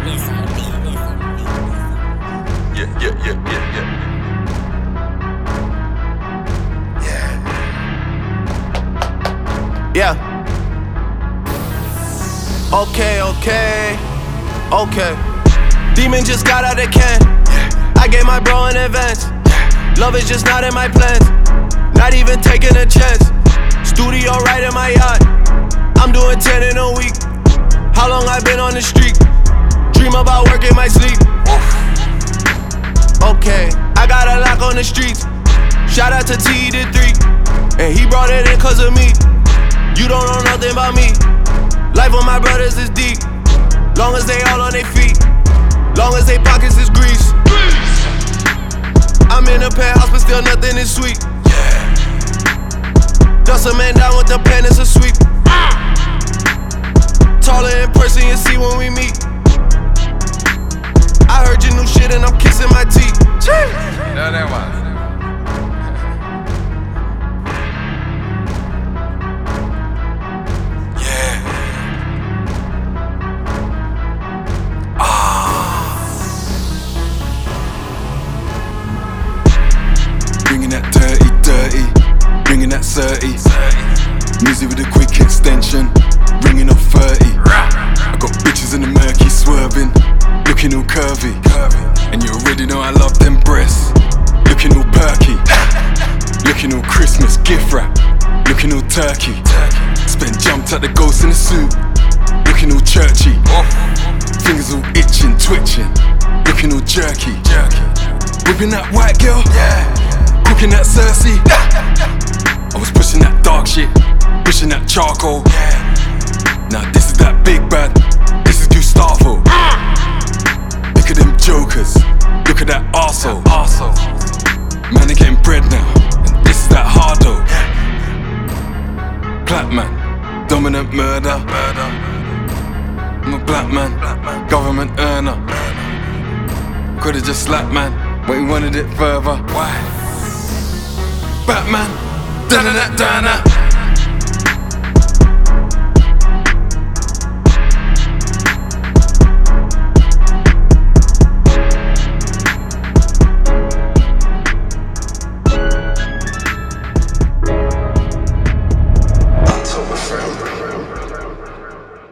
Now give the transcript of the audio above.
Yeah, yeah, yeah, yeah, yeah. Yeah. Okay, okay, okay. Demon just got out of can. I gave my bro an advance. Love is just not in my plans. Not even taking a chance. Studio right in my yacht. I'm doing 10 in a week. How long I been on the street? Work in my sleep. Okay, I got a lock on the streets. Shout out to T the three. And he brought it in cause of me. You don't know nothing about me. Life of my brothers is deep. Long as they all on their feet. Long as they pockets is grease. I'm in a penthouse, but still nothing is sweet. Dust a man down with the pen, it's a sweep. No, one. Ah. Bringing that dirty, dirty, bringing that 30. Music with a quick extension, ringing up 30. I got bitches in the murky swerving, looking all curvy. And you already know I love them breasts, looking all perky. Looking all Christmas gift wrap, looking all turkey. Spent jumped at the ghost in the suit, looking all churchy. Fingers all itching, twitching, looking all jerky. Whipping that white girl, cooking that Cersei. I was pushing that dark shit, pushing that charcoal. Now this is that big bad, this is Gustavo. Look at them jokers, look at that arsehole. Man, they getting bread now, and this is that hardo. Clap man, dominant murder. I'm a black man, government earner. Could've just slapped man, but he wanted it further. Why? Batman, da da da da da.